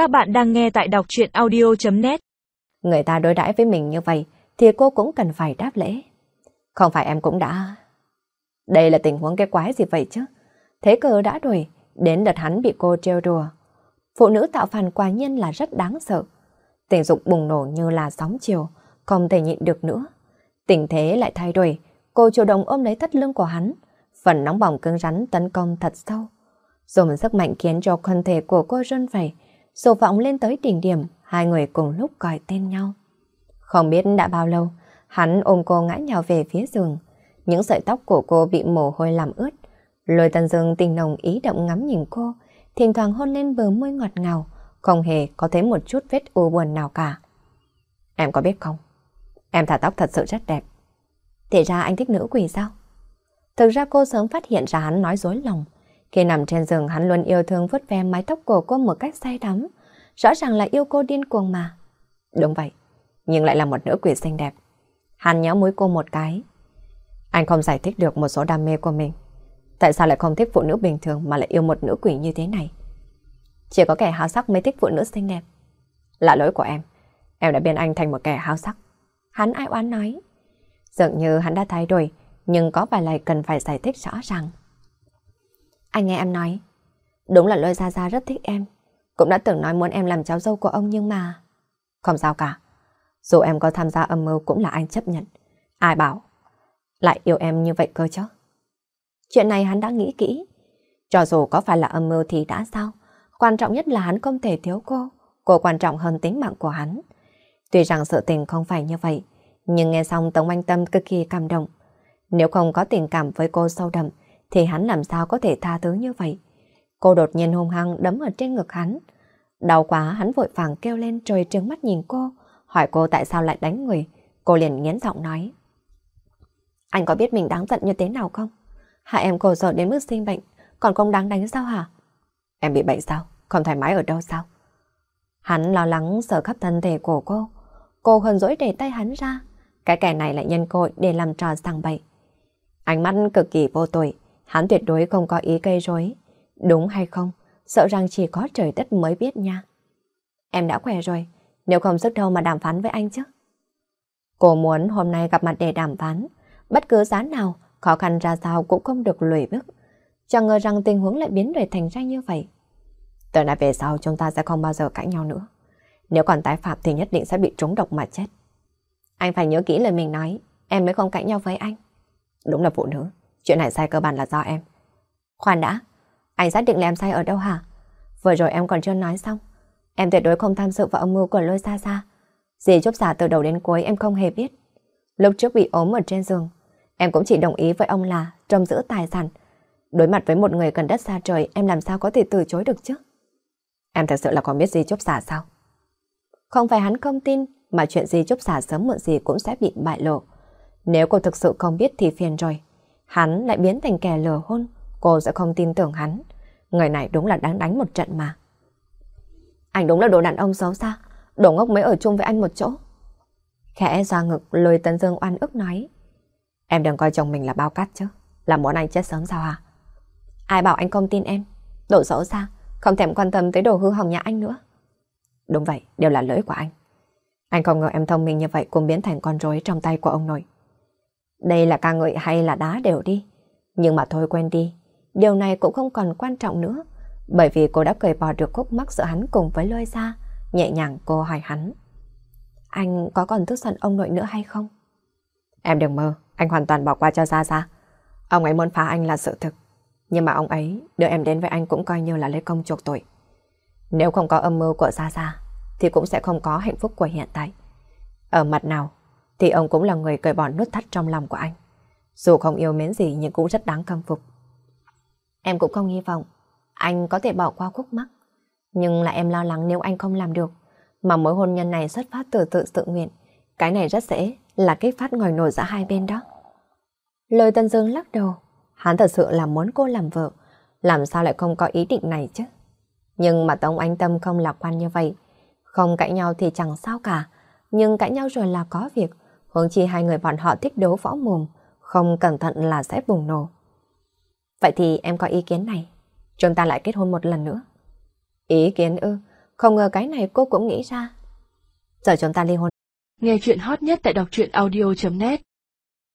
Các bạn đang nghe tại đọc chuyện audio.net Người ta đối đãi với mình như vậy thì cô cũng cần phải đáp lễ. Không phải em cũng đã... Đây là tình huống cái quái gì vậy chứ? Thế cờ đã đuổi đến đợt hắn bị cô trêu đùa. Phụ nữ tạo phản quả nhiên là rất đáng sợ. Tình dục bùng nổ như là sóng chiều, không thể nhịn được nữa. Tình thế lại thay đổi, cô chủ động ôm lấy thắt lưng của hắn, phần nóng bỏng cứng rắn tấn công thật sâu. Dùng sức mạnh khiến cho thân thể của cô run rẩy, sổ vọng lên tới đỉnh điểm, hai người cùng lúc gọi tên nhau. Không biết đã bao lâu, hắn ôm cô ngã nhào về phía giường. Những sợi tóc của cô bị mồ hôi làm ướt. Lôi tần dương tình nồng ý động ngắm nhìn cô, thỉnh thoảng hôn lên bờ môi ngọt ngào, không hề có thấy một chút vết u buồn nào cả. Em có biết không? Em thả tóc thật sự rất đẹp. Thì ra anh thích nữ quỷ sao? Thực ra cô sớm phát hiện ra hắn nói dối lòng. Khi nằm trên giường hắn luôn yêu thương vuốt ve mái tóc của cô một cách say đắm. Rõ ràng là yêu cô điên cuồng mà. Đúng vậy, nhưng lại là một nữ quỷ xinh đẹp. Hắn nhéo mũi cô một cái. Anh không giải thích được một số đam mê của mình. Tại sao lại không thích phụ nữ bình thường mà lại yêu một nữ quỷ như thế này? Chỉ có kẻ háo sắc mới thích phụ nữ xinh đẹp. Là lỗi của em. Em đã biến anh thành một kẻ háo sắc. Hắn ai oán nói. Dường như hắn đã thay đổi, nhưng có vài lời cần phải giải thích rõ ràng. Anh nghe em nói. Đúng là lôi Gia Gia rất thích em. Cũng đã từng nói muốn em làm cháu dâu của ông nhưng mà... Không sao cả. Dù em có tham gia âm mưu cũng là anh chấp nhận. Ai bảo lại yêu em như vậy cơ chứ? Chuyện này hắn đã nghĩ kỹ. Cho dù có phải là âm mưu thì đã sao? Quan trọng nhất là hắn không thể thiếu cô. Cô quan trọng hơn tính mạng của hắn. Tuy rằng sự tình không phải như vậy, nhưng nghe xong Tống Anh Tâm cực kỳ cảm động. Nếu không có tình cảm với cô sâu đậm, thì hắn làm sao có thể tha thứ như vậy? Cô đột nhiên hung hăng đấm ở trên ngực hắn. Đau quá hắn vội vàng kêu lên trời trừng mắt nhìn cô, hỏi cô tại sao lại đánh người. Cô liền nghiến giọng nói. Anh có biết mình đáng giận như thế nào không? Hạ em cô sợ đến mức sinh bệnh, còn không đáng đánh sao hả? Em bị bệnh sao? Không thoải mái ở đâu sao? Hắn lo lắng sợ khắp thân thể của cô. Cô hờn dỗi để tay hắn ra. Cái kẻ này lại nhân cô để làm trò sàng bậy. Ánh mắt cực kỳ vô tội, hắn tuyệt đối không có ý gây rối. Đúng hay không? Sợ rằng chỉ có trời đất mới biết nha. Em đã khỏe rồi, nếu không sức đâu mà đàm phán với anh chứ. Cô muốn hôm nay gặp mặt để đàm phán, bất cứ giá nào, khó khăn ra sao cũng không được lùi bước. Chẳng ngờ rằng tình huống lại biến đổi thành ra như vậy. Từ nay về sau chúng ta sẽ không bao giờ cãi nhau nữa. Nếu còn tái phạm thì nhất định sẽ bị trúng độc mà chết. Anh phải nhớ kỹ lời mình nói, em mới không cãi nhau với anh. Đúng là phụ nữ, chuyện này sai cơ bản là do em. Khoan đã, anh xác định là em sai ở đâu hả? Vừa rồi em còn chưa nói xong. Em tuyệt đối không tham dự vào âm mưu của lôi xa xa. Dì chúc giả từ đầu đến cuối em không hề biết. Lúc trước bị ốm ở trên giường, em cũng chỉ đồng ý với ông là trông giữ tài sản. Đối mặt với một người cần đất xa trời, em làm sao có thể từ chối được chứ? Em thật sự là còn biết gì chúc giả sao? Không phải hắn không tin, mà chuyện gì chúc giả sớm muộn gì cũng sẽ bị bại lộ. Nếu cô thực sự không biết thì phiền rồi. Hắn lại biến thành kẻ lừa hôn, cô sẽ không tin tưởng hắn. Người này đúng là đáng đánh một trận mà. Anh đúng là đồ đàn ông xấu xa, đồ ngốc mới ở chung với anh một chỗ. Khẽ ra ngực lôi tấn dương oan ức nói. Em đừng coi chồng mình là bao cát chứ, là muốn anh chết sớm sao hả? Ai bảo anh không tin em? Đồ xấu xa, không thèm quan tâm tới đồ hư hỏng nhà anh nữa. Đúng vậy, đều là lỗi của anh. Anh không ngờ em thông minh như vậy cũng biến thành con rối trong tay của ông nội. Đây là ca ngợi hay là đá đều đi. Nhưng mà thôi quen đi, điều này cũng không còn quan trọng nữa. Bởi vì cô đã cởi bỏ được khúc mắc giữa hắn cùng với lôi ra. Nhẹ nhàng cô hỏi hắn. Anh có còn tức giận ông nội nữa hay không? Em đừng mơ, anh hoàn toàn bỏ qua cho Gia Gia. Ông ấy muốn phá anh là sự thực. Nhưng mà ông ấy đưa em đến với anh cũng coi như là lấy công chuộc tội. Nếu không có âm mưu của Gia Gia, thì cũng sẽ không có hạnh phúc của hiện tại. Ở mặt nào, thì ông cũng là người cởi bỏ nút thắt trong lòng của anh. Dù không yêu mến gì nhưng cũng rất đáng khâm phục. Em cũng không hy vọng anh có thể bỏ qua khúc mắc. Nhưng là em lo lắng nếu anh không làm được. Mà mối hôn nhân này xuất phát từ tự tự nguyện. Cái này rất dễ là kích phát ngòi nổi giữa hai bên đó. Lời Tân Dương lắc đầu. Hắn thật sự là muốn cô làm vợ. Làm sao lại không có ý định này chứ? Nhưng mà Tống Anh Tâm không lạc quan như vậy. Không cãi nhau thì chẳng sao cả. Nhưng cãi nhau rồi là có việc. Huống chi hai người bọn họ thích đấu võ mồm. Không cẩn thận là sẽ bùng nổ. Vậy thì em có ý kiến này. Chúng ta lại kết hôn một lần nữa. Ý kiến ư? Không ngờ cái này cô cũng nghĩ ra. Giờ chúng ta ly hôn. Nghe chuyện hot nhất tại đọc truyện audio.net